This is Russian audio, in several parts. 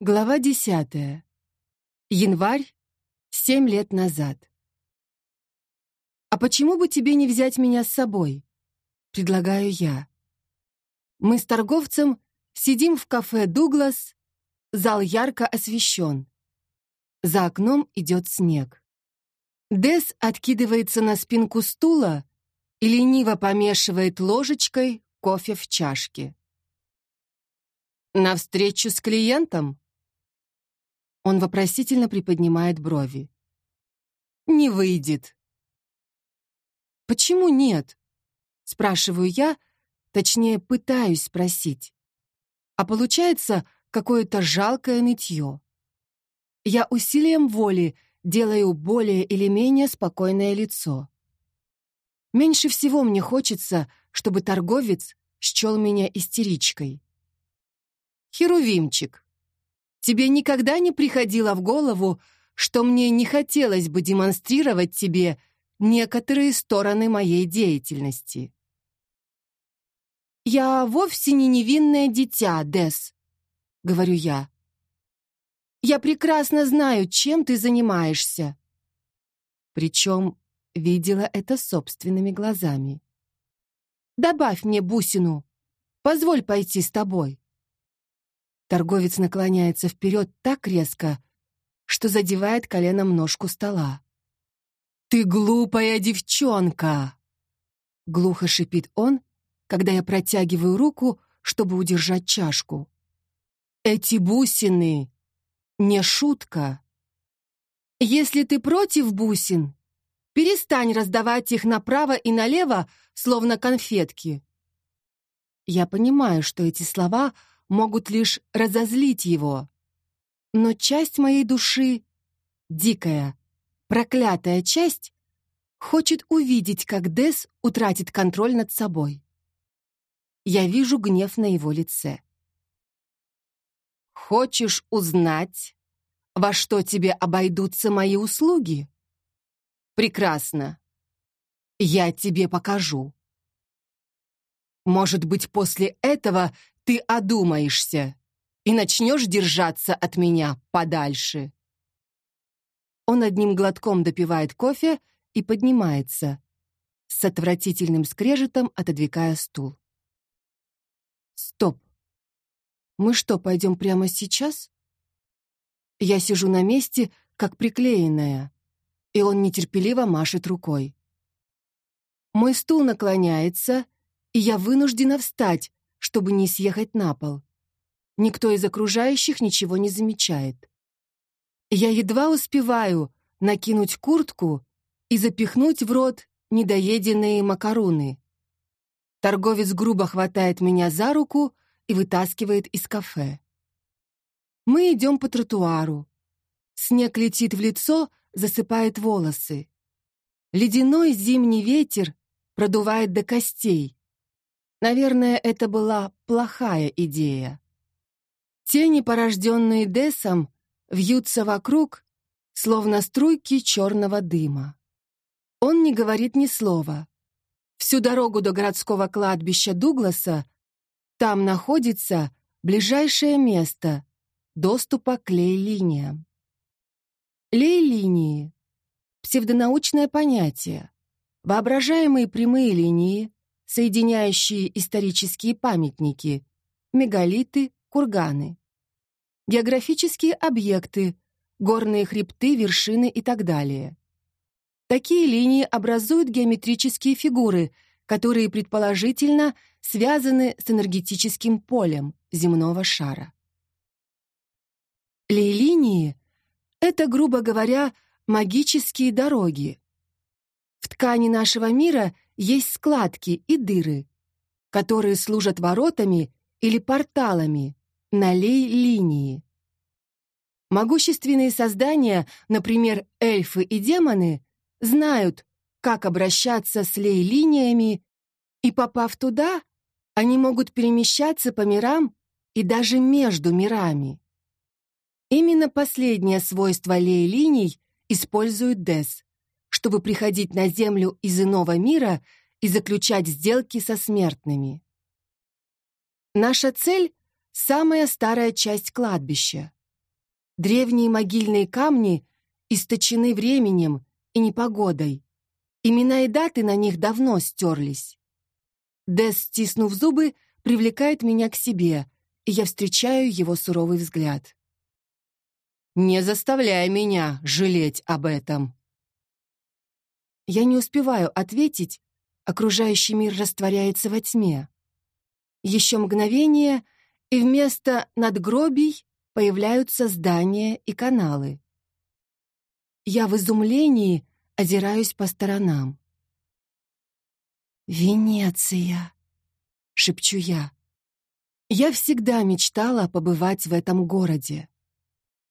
Глава десятая. Январь, семь лет назад. «А почему бы тебе не взять меня с собой?» — предлагаю я. Мы с торговцем сидим в кафе «Дуглас», зал ярко освещен. За окном идет снег. Дес откидывается на спинку стула и лениво помешивает ложечкой кофе в чашке. «На встречу с клиентом?» Он вопросительно приподнимает брови. «Не выйдет». «Почему нет?» Спрашиваю я, точнее, пытаюсь спросить. А получается какое-то жалкое нытье. Я усилием воли делаю более или менее спокойное лицо. Меньше всего мне хочется, чтобы торговец счел меня истеричкой. «Херувимчик, Тебе никогда не приходило в голову, что мне не хотелось бы демонстрировать тебе некоторые стороны моей деятельности? «Я вовсе не невинное дитя, Дес», — говорю я. «Я прекрасно знаю, чем ты занимаешься». Причем видела это собственными глазами. «Добавь мне бусину. Позволь пойти с тобой». Торговец наклоняется вперед так резко, что задевает коленом ножку стола. «Ты глупая девчонка!» Глухо шипит он, когда я протягиваю руку, чтобы удержать чашку. «Эти бусины не шутка. Если ты против бусин, перестань раздавать их направо и налево, словно конфетки». Я понимаю, что эти слова могут лишь разозлить его. Но часть моей души, дикая, проклятая часть, хочет увидеть, как Дес утратит контроль над собой. Я вижу гнев на его лице. «Хочешь узнать, во что тебе обойдутся мои услуги? Прекрасно. Я тебе покажу. Может быть, после этого ты одумаешься и начнешь держаться от меня подальше. Он одним глотком допивает кофе и поднимается, с отвратительным скрежетом отодвигая стул. Стоп. Мы что, пойдем прямо сейчас? Я сижу на месте, как приклеенная, и он нетерпеливо машет рукой. Мой стул наклоняется, и я вынуждена встать, чтобы не съехать на пол. Никто из окружающих ничего не замечает. Я едва успеваю накинуть куртку и запихнуть в рот недоеденные макароны. Торговец грубо хватает меня за руку и вытаскивает из кафе. Мы идем по тротуару. Снег летит в лицо, засыпает волосы. Ледяной зимний ветер продувает до костей. Наверное, это была плохая идея. Тени, порожденные Десом, вьются вокруг, словно струйки черного дыма. Он не говорит ни слова. Всю дорогу до городского кладбища Дугласа там находится ближайшее место доступа к лей-линиям. Лей-линии — псевдонаучное понятие, воображаемые прямые линии, соединяющие исторические памятники, мегалиты, курганы. Географические объекты, горные хребты, вершины и так далее. Такие линии образуют геометрические фигуры, которые предположительно связаны с энергетическим полем земного шара. Лей-линии — это, грубо говоря, магические дороги. В ткани нашего мира — есть складки и дыры, которые служат воротами или порталами на лей-линии. Могущественные создания, например, эльфы и демоны, знают, как обращаться с лей-линиями, и, попав туда, они могут перемещаться по мирам и даже между мирами. Именно последнее свойство лей-линий использует Дес чтобы приходить на Землю из иного мира и заключать сделки со смертными. Наша цель — самая старая часть кладбища, Древние могильные камни источены временем и непогодой. Имена и даты на них давно стерлись. Дес, стиснув зубы, привлекает меня к себе, и я встречаю его суровый взгляд. «Не заставляй меня жалеть об этом!» Я не успеваю ответить, окружающий мир растворяется во тьме. Еще мгновение, и вместо надгробий появляются здания и каналы. Я в изумлении озираюсь по сторонам. «Венеция!» — шепчу я. Я всегда мечтала побывать в этом городе.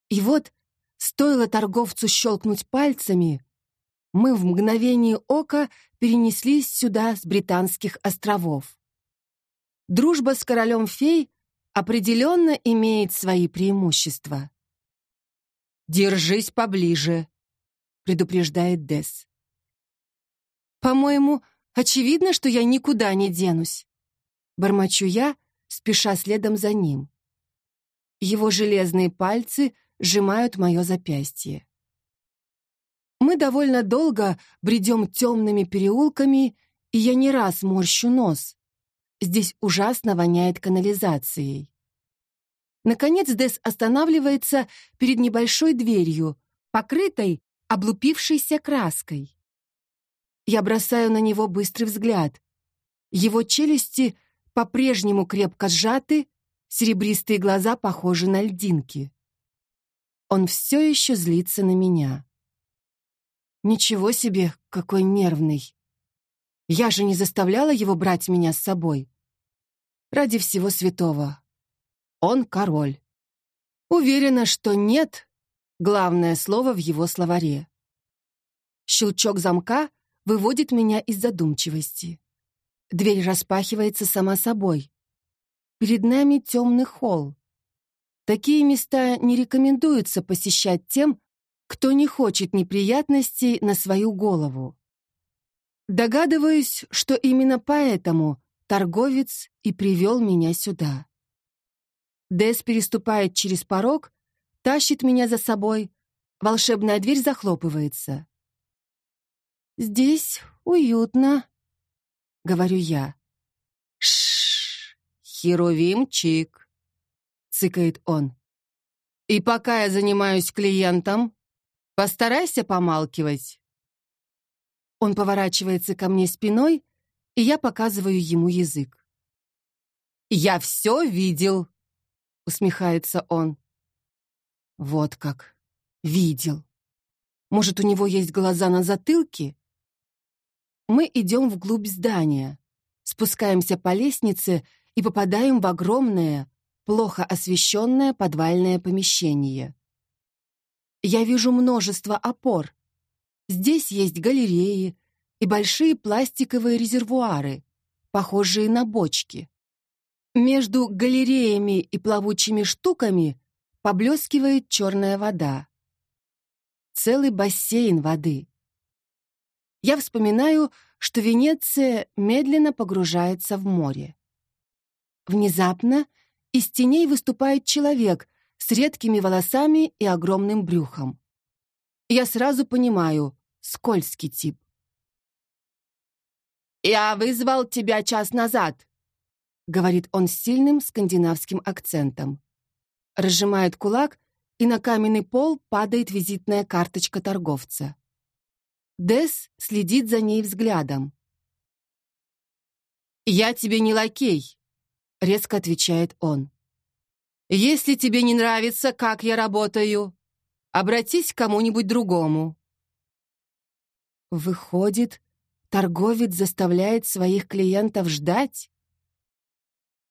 И вот, стоило торговцу щелкнуть пальцами, мы в мгновение ока перенеслись сюда с британских островов. Дружба с королем-фей определенно имеет свои преимущества. «Держись поближе», — предупреждает Дес. «По-моему, очевидно, что я никуда не денусь», — бормочу я, спеша следом за ним. Его железные пальцы сжимают мое запястье. Мы довольно долго бредем темными переулками, и я не раз морщу нос. Здесь ужасно воняет канализацией. Наконец Дес останавливается перед небольшой дверью, покрытой облупившейся краской. Я бросаю на него быстрый взгляд. Его челюсти по-прежнему крепко сжаты, серебристые глаза похожи на льдинки. Он все еще злится на меня. Ничего себе, какой нервный. Я же не заставляла его брать меня с собой. Ради всего святого. Он король. Уверена, что «нет» — главное слово в его словаре. Щелчок замка выводит меня из задумчивости. Дверь распахивается сама собой. Перед нами темный холл. Такие места не рекомендуется посещать тем, кто не хочет неприятностей на свою голову. Догадываюсь, что именно поэтому торговец и привел меня сюда. Дес переступает через порог, тащит меня за собой, волшебная дверь захлопывается. «Здесь уютно», — говорю я. «Шш, херувимчик», — цыкает он. «И пока я занимаюсь клиентом, постарайся помалкивать». Он поворачивается ко мне спиной, и я показываю ему язык. «Я все видел», — усмехается он. «Вот как. Видел. Может, у него есть глаза на затылке?» Мы идем вглубь здания, спускаемся по лестнице и попадаем в огромное, плохо освещенное подвальное помещение. Я вижу множество опор. Здесь есть галереи и большие пластиковые резервуары, похожие на бочки. Между галереями и плавучими штуками поблескивает черная вода. Целый бассейн воды. Я вспоминаю, что Венеция медленно погружается в море. Внезапно из теней выступает человек с редкими волосами и огромным брюхом. Я сразу понимаю, скользкий тип. «Я вызвал тебя час назад», — говорит он с сильным скандинавским акцентом. Разжимает кулак, и на каменный пол падает визитная карточка торговца. Дес следит за ней взглядом. «Я тебе не лакей», — резко отвечает он. «Если тебе не нравится, как я работаю, обратись к кому-нибудь другому». Выходит, торговец заставляет своих клиентов ждать?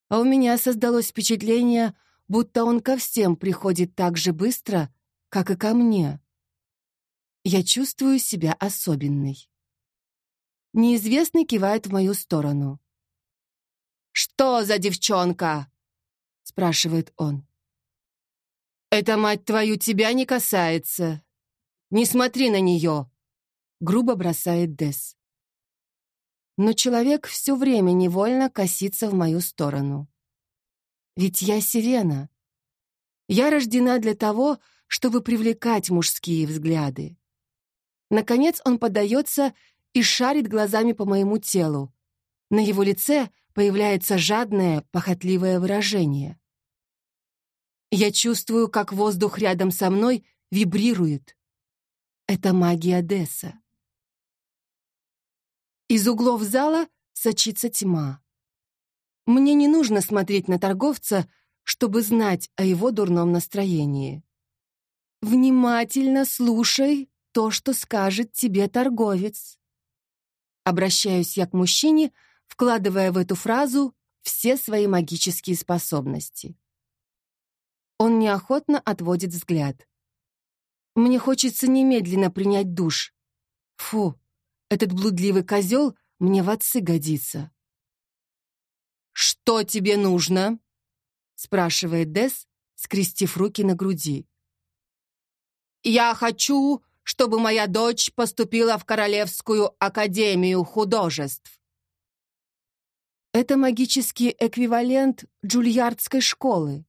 А у меня создалось впечатление, будто он ко всем приходит так же быстро, как и ко мне. Я чувствую себя особенной. Неизвестный кивает в мою сторону. «Что за девчонка?» — спрашивает он. «Это, мать твою, тебя не касается. Не смотри на нее!» — грубо бросает Дес. Но человек все время невольно косится в мою сторону. Ведь я сирена. Я рождена для того, чтобы привлекать мужские взгляды. Наконец он подается и шарит глазами по моему телу. На его лице появляется жадное, похотливое выражение. Я чувствую, как воздух рядом со мной вибрирует. Это магия Десса. Из углов зала сочится тьма. Мне не нужно смотреть на торговца, чтобы знать о его дурном настроении. Внимательно слушай то, что скажет тебе торговец. Обращаюсь я к мужчине, вкладывая в эту фразу все свои магические способности. Он неохотно отводит взгляд. Мне хочется немедленно принять душ. Фу, этот блудливый козел мне в отцы годится. «Что тебе нужно?» — спрашивает Дес, скрестив руки на груди. «Я хочу, чтобы моя дочь поступила в Королевскую академию художеств». Это магический эквивалент Джульярдской школы.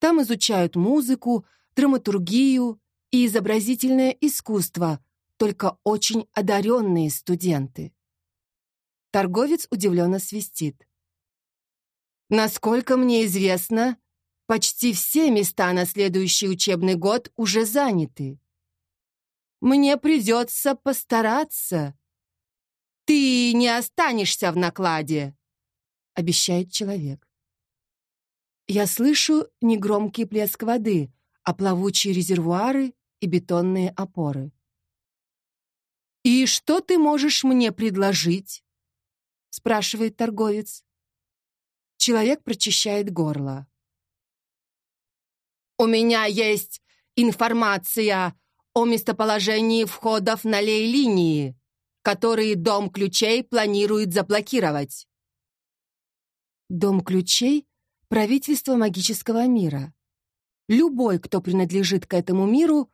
Там изучают музыку, драматургию и изобразительное искусство, только очень одаренные студенты. Торговец удивленно свистит. Насколько мне известно, почти все места на следующий учебный год уже заняты. Мне придется постараться. Ты не останешься в накладе, обещает человек. Я слышу негромкий плеск воды, а плавучие резервуары и бетонные опоры. «И что ты можешь мне предложить?» — спрашивает торговец. Человек прочищает горло. «У меня есть информация о местоположении входов на лей-линии, которые Дом ключей планирует заблокировать». Дом ключей — правительство магического мира. Любой, кто принадлежит к этому миру,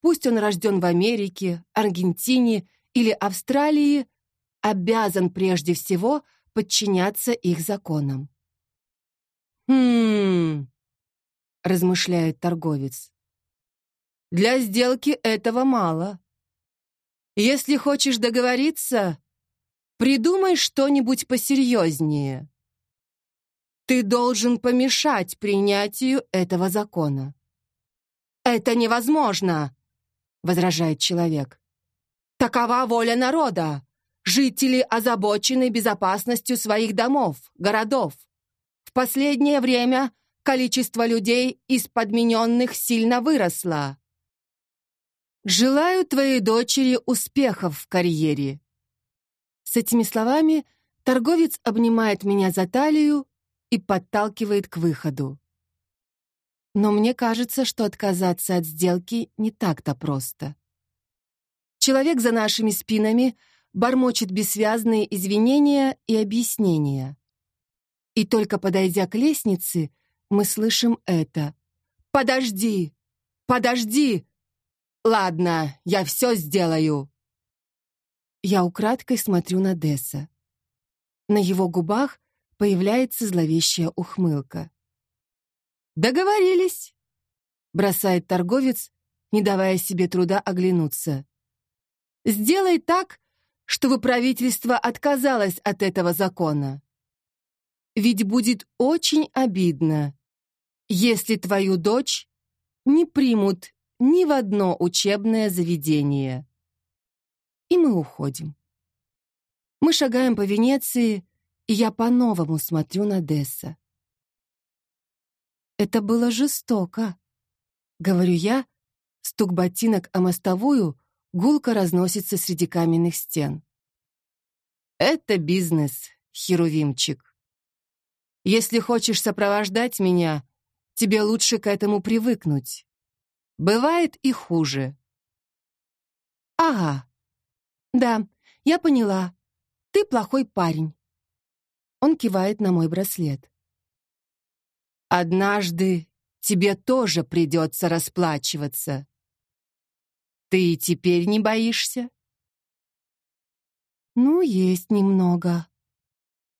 пусть он рожден в Америке, Аргентине или Австралии, обязан прежде всего подчиняться их законам. «Хм...» — размышляет торговец. «Для сделки этого мало. Если хочешь договориться, придумай что-нибудь посерьезнее. Ты должен помешать принятию этого закона». «Это невозможно!» — возражает человек. «Такова воля народа. Жители озабочены безопасностью своих домов, городов последнее время количество людей из подмененных сильно выросло. Желаю твоей дочери успехов в карьере. С этими словами торговец обнимает меня за талию и подталкивает к выходу. Но мне кажется, что отказаться от сделки не так-то просто. Человек за нашими спинами бормочет бессвязные извинения и объяснения. И только подойдя к лестнице, мы слышим это. «Подожди! Подожди! Ладно, я все сделаю!» Я украдкой смотрю на Десса. На его губах появляется зловещая ухмылка. «Договорились!» — бросает торговец, не давая себе труда оглянуться. «Сделай так, чтобы правительство отказалось от этого закона. Ведь будет очень обидно, если твою дочь не примут ни в одно учебное заведение. И мы уходим. Мы шагаем по Венеции, и я по-новому смотрю на Десса. Это было жестоко, говорю я, стук ботинок о мостовую гулко разносится среди каменных стен. Это бизнес, Херувимчик. Если хочешь сопровождать меня, тебе лучше к этому привыкнуть. Бывает и хуже. Ага. Да, я поняла. Ты плохой парень. Он кивает на мой браслет. Однажды тебе тоже придется расплачиваться. Ты теперь не боишься? Ну, есть немного.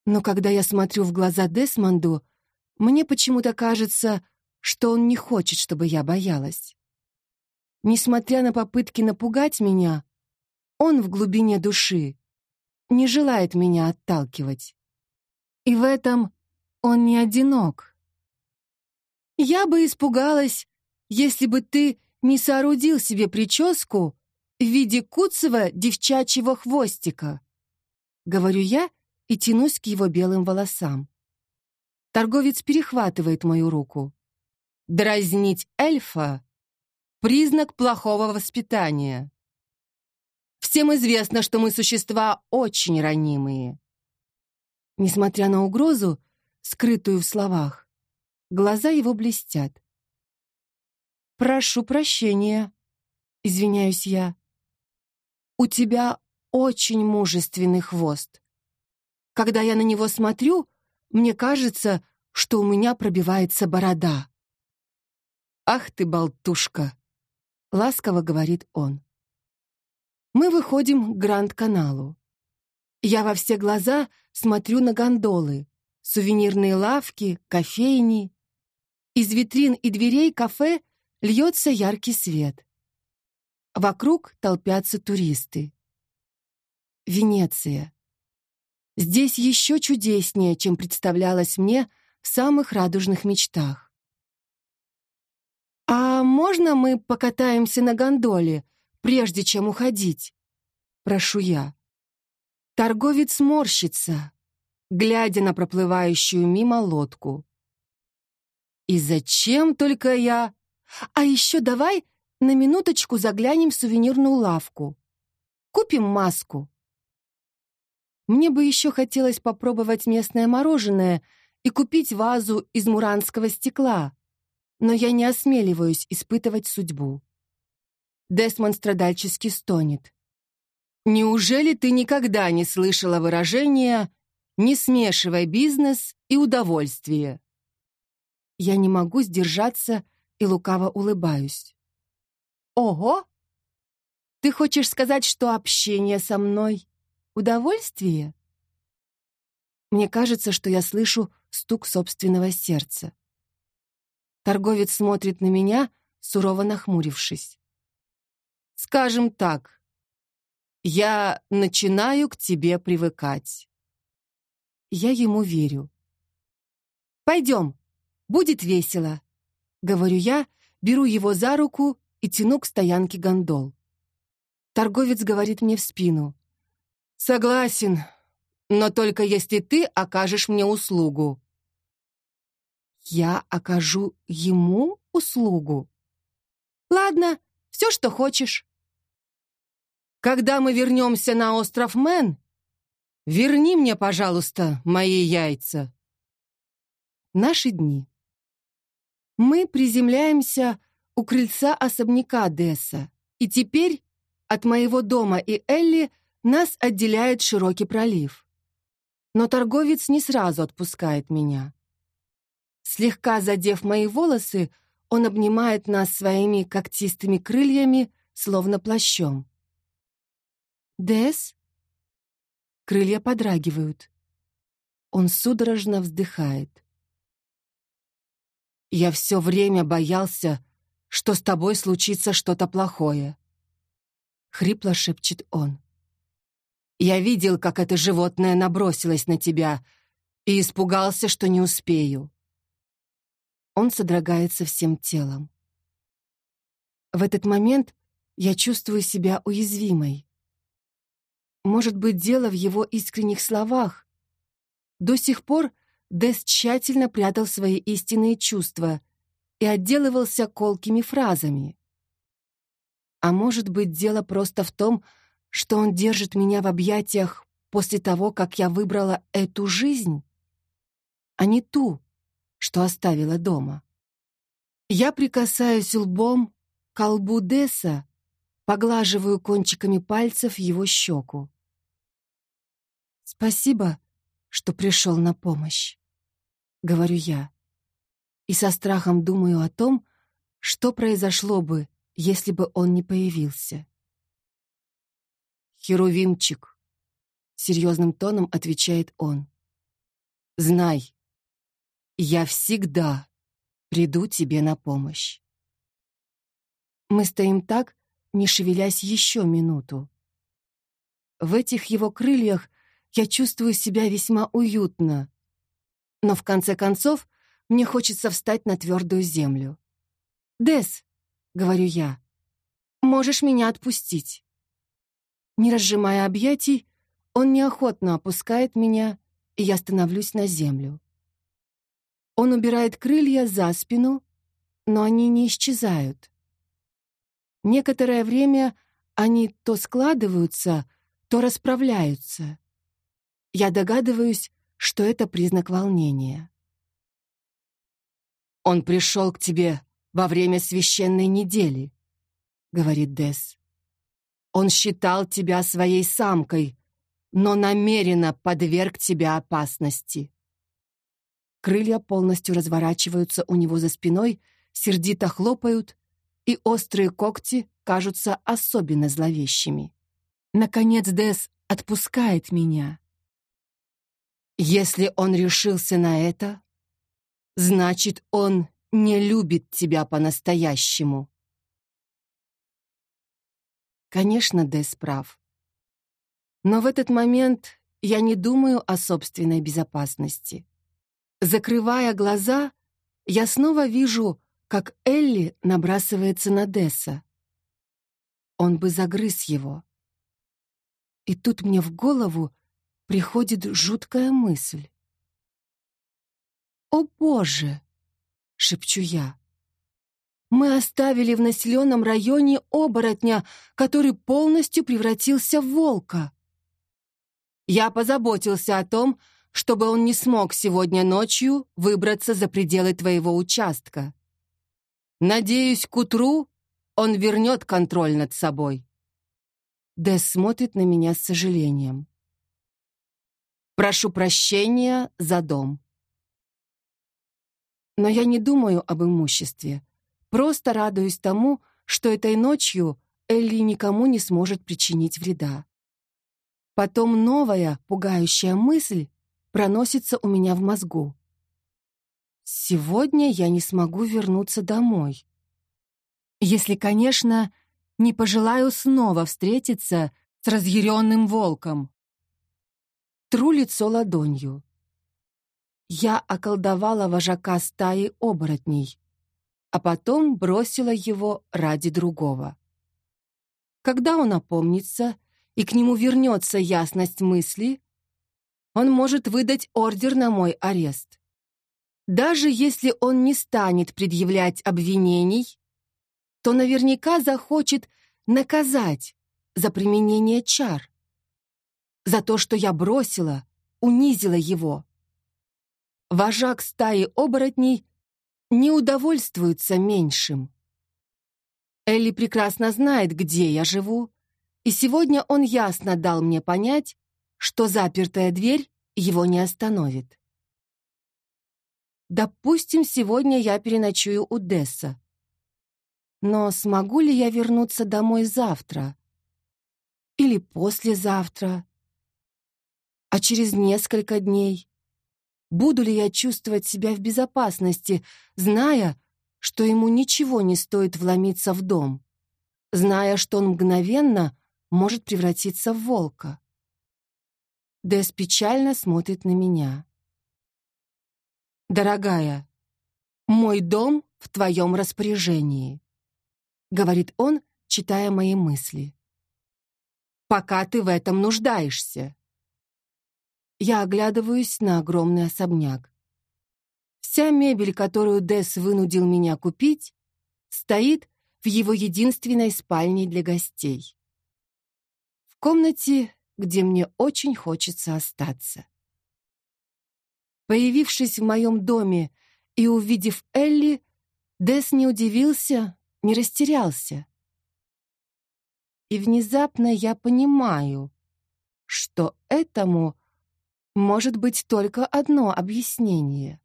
Но когда я смотрю в глаза Десмонду, мне почему-то кажется, что он не хочет, чтобы я боялась. Несмотря на попытки напугать меня, он в глубине души не желает меня отталкивать. И в этом он не одинок. Я бы испугалась, если бы ты не соорудил себе прическу в виде куцего девчачьего хвостика. Говорю я и тянусь к его белым волосам. Торговец перехватывает мою руку. Дразнить эльфа — признак плохого воспитания. Всем известно, что мы существа очень ранимые. Несмотря на угрозу, скрытую в словах, глаза его блестят. «Прошу прощения», — извиняюсь я. «У тебя очень мужественный хвост. Когда я на него смотрю, мне кажется, что у меня пробивается борода». «Ах ты, болтушка!» — ласково говорит он. Мы выходим к Гранд-каналу. Я во все глаза смотрю на гондолы, сувенирные лавки, кофейни. Из витрин и дверей кафе льется яркий свет. Вокруг толпятся туристы. Венеция. Здесь еще чудеснее, чем представлялось мне в самых радужных мечтах. «А можно мы покатаемся на гондоле, прежде чем уходить?» Прошу я. Торговец морщится, глядя на проплывающую мимо лодку. «И зачем только я...» А еще давай на минуточку заглянем в сувенирную лавку. Купим маску. Мне бы еще хотелось попробовать местное мороженое и купить вазу из муранского стекла, но я не осмеливаюсь испытывать судьбу. Десмон страдальчески стонет. «Неужели ты никогда не слышала выражения «не смешивай бизнес и удовольствие»?» Я не могу сдержаться и лукаво улыбаюсь. «Ого! Ты хочешь сказать, что общение со мной — удовольствие?» Мне кажется, что я слышу стук собственного сердца. Торговец смотрит на меня, сурово нахмурившись. «Скажем так, я начинаю к тебе привыкать». Я ему верю. «Пойдем, будет весело», Говорю я, беру его за руку и тяну к стоянке гондол. Торговец говорит мне в спину. «Согласен, но только если ты окажешь мне услугу». «Я окажу ему услугу?» «Ладно, все, что хочешь». «Когда мы вернемся на остров Мэн, верни мне, пожалуйста, мои яйца». Наши дни. Мы приземляемся у крыльца особняка Десса, и теперь от моего дома и Элли нас отделяет широкий пролив. Но торговец не сразу отпускает меня. Слегка задев мои волосы, он обнимает нас своими когтистыми крыльями, словно плащом. «Десс?» Крылья подрагивают. Он судорожно вздыхает. Я все время боялся, что с тобой случится что-то плохое. Хрипло шепчет он. Я видел, как это животное набросилось на тебя, и испугался, что не успею. Он содрогается всем телом. В этот момент я чувствую себя уязвимой. Может быть, дело в его искренних словах. До сих пор Дэс тщательно прятал свои истинные чувства и отделывался колкими фразами. А может быть, дело просто в том, что он держит меня в объятиях после того, как я выбрала эту жизнь, а не ту, что оставила дома. Я прикасаюсь лбом к лбу Десса, поглаживаю кончиками пальцев его щеку. «Спасибо, что пришел на помощь», — говорю я. И со страхом думаю о том, что произошло бы, если бы он не появился. «Херувимчик», — серьезным тоном отвечает он, — «знай, я всегда приду тебе на помощь». Мы стоим так, не шевелясь еще минуту. В этих его крыльях я чувствую себя весьма уютно. Но в конце концов мне хочется встать на твердую землю. «Дес», — говорю я, — «можешь меня отпустить». Не разжимая объятий, он неохотно опускает меня, и я становлюсь на землю. Он убирает крылья за спину, но они не исчезают. Некоторое время они то складываются, то расправляются. Я догадываюсь, что это признак волнения. «Он пришел к тебе во время священной недели», — говорит Дес. «Он считал тебя своей самкой, но намеренно подверг тебя опасности». Крылья полностью разворачиваются у него за спиной, сердито хлопают, и острые когти кажутся особенно зловещими. Наконец Дес отпускает меня. Если он решился на это, значит, он не любит тебя по-настоящему. Конечно, Дес прав. Но в этот момент я не думаю о собственной безопасности. Закрывая глаза, я снова вижу, как Элли набрасывается на Десса. Он бы загрыз его. И тут мне в голову приходит жуткая мысль. «О, Боже!» — шепчу я. «Мы оставили в населенном районе оборотня, который полностью превратился в волка. Я позаботился о том, чтобы он не смог сегодня ночью выбраться за пределы твоего участка. Надеюсь, к утру он вернет контроль над собой. Дэс смотрит на меня с сожалением. Прошу прощения за дом. Но я не думаю об имуществе. Просто радуюсь тому, что этой ночью Элли никому не сможет причинить вреда. Потом новая, пугающая мысль проносится у меня в мозгу. Сегодня я не смогу вернуться домой. Если, конечно, не пожелаю снова встретиться с разъяренным волком. Тру лицо ладонью. Я околдовала вожака стаи оборотней, а потом бросила его ради другого. Когда он опомнится и к нему вернется ясность мысли, он может выдать ордер на мой арест. Даже если он не станет предъявлять обвинений, то наверняка захочет наказать за применение чар. За то, что я бросила, унизила его. Вожак стаи оборотней не удовольствуется меньшим. Элли прекрасно знает, где я живу, и сегодня он ясно дал мне понять, что запертая дверь его не остановит. Допустим, сегодня я переночую у Десса. Но смогу ли я вернуться домой завтра? Или послезавтра? А через несколько дней? Буду ли я чувствовать себя в безопасности, зная, что ему ничего не стоит вломиться в дом, зная, что он мгновенно может превратиться в волка? Дэс печально смотрит на меня. «Дорогая, мой дом в твоем распоряжении», — говорит он, читая мои мысли. «Пока ты в этом нуждаешься». Я оглядываюсь на огромный особняк. Вся мебель, которую Дэс вынудил меня купить, стоит в его единственной спальне для гостей. В комнате где мне очень хочется остаться. Появившись в моем доме и увидев Элли, Дес не удивился, не растерялся. И внезапно я понимаю, что этому может быть только одно объяснение.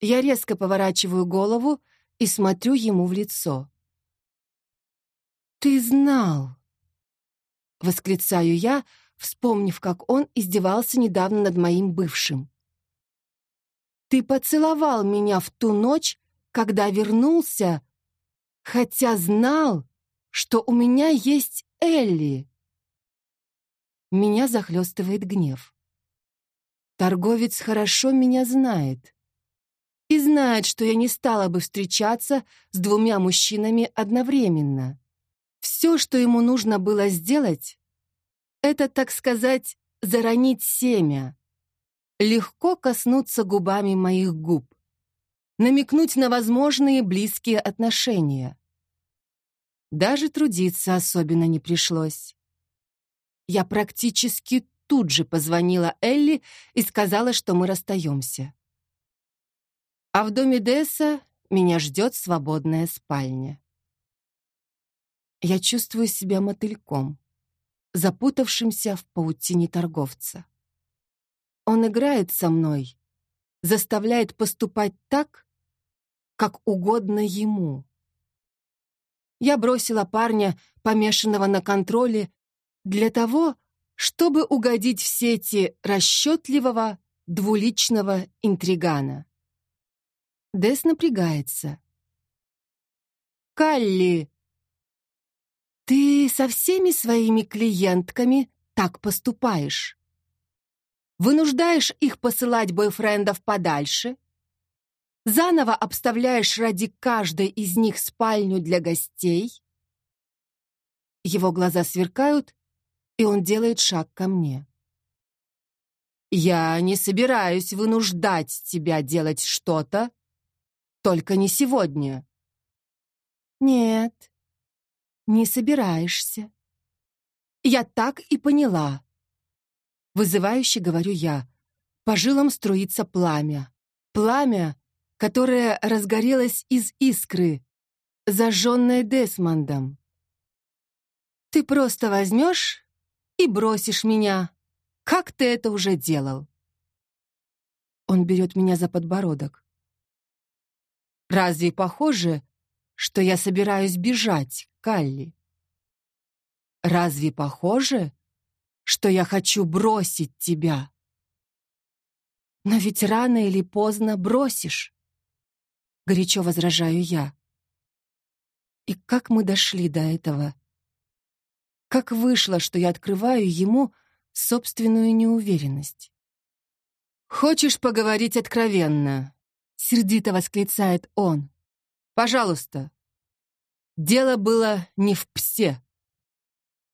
Я резко поворачиваю голову и смотрю ему в лицо. «Ты знал!» Восклицаю я, вспомнив, как он издевался недавно над моим бывшим. «Ты поцеловал меня в ту ночь, когда вернулся хотя знал, что у меня есть Элли. Меня захлестывает гнев. Торговец хорошо меня знает. И знает, что я не стала бы встречаться с двумя мужчинами одновременно. Все, что ему нужно было сделать, это, так сказать, заронить семя, легко коснуться губами моих губ, намекнуть на возможные близкие отношения. Даже трудиться особенно не пришлось. Я практически тут же позвонила Элли и сказала, что мы расстаемся. А в доме Десса меня ждет свободная спальня. Я чувствую себя мотыльком, запутавшимся в паутине торговца. Он играет со мной, заставляет поступать так, как угодно ему. Я бросила парня, помешанного на контроле, для того, чтобы угодить в сети расчетливого, двуличного интригана. Дес напрягается. «Калли, ты со всеми своими клиентками так поступаешь? Вынуждаешь их посылать бойфрендов подальше? Заново обставляешь ради каждой из них спальню для гостей?» Его глаза сверкают, и он делает шаг ко мне. «Я не собираюсь вынуждать тебя делать что-то, только не сегодня». «Нет, не собираешься». «Я так и поняла». Вызывающе говорю я. По жилам струится пламя. Пламя, которое разгорелось из искры, зажженное Десмондом. «Ты просто возьмешь и бросишь меня, как ты это уже делал. Он берет меня за подбородок. Разве похоже, что я собираюсь бежать, Калли? Разве похоже, что я хочу бросить тебя? Но ведь рано или поздно бросишь. Горячо возражаю я. И как мы дошли до этого? Как вышло, что я открываю ему собственную неуверенность? «Хочешь поговорить откровенно?» — сердито восклицает он. «Пожалуйста». Дело было не в псе.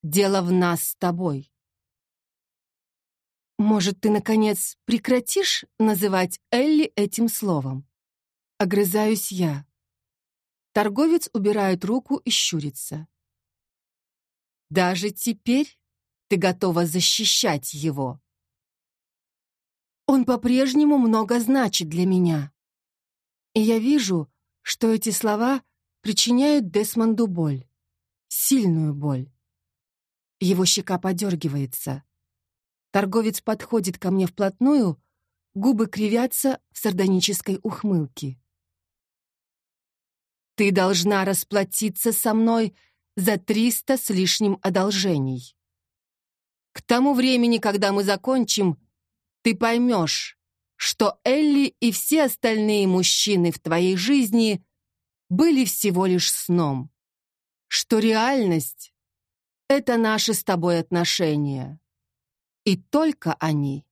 Дело в нас с тобой. Может, ты, наконец, прекратишь называть Элли этим словом? Огрызаюсь я. Торговец убирает руку и щурится. Даже теперь ты готова защищать его. Он по-прежнему много значит для меня. И я вижу, что эти слова причиняют Десмонду боль. Сильную боль. Его щека подергивается. Торговец подходит ко мне вплотную, губы кривятся в сардонической ухмылке. «Ты должна расплатиться со мной за триста с лишним одолжений. К тому времени, когда мы закончим, ты поймешь, что Элли и все остальные мужчины в твоей жизни были всего лишь сном, что реальность — это наши с тобой отношения, и только они.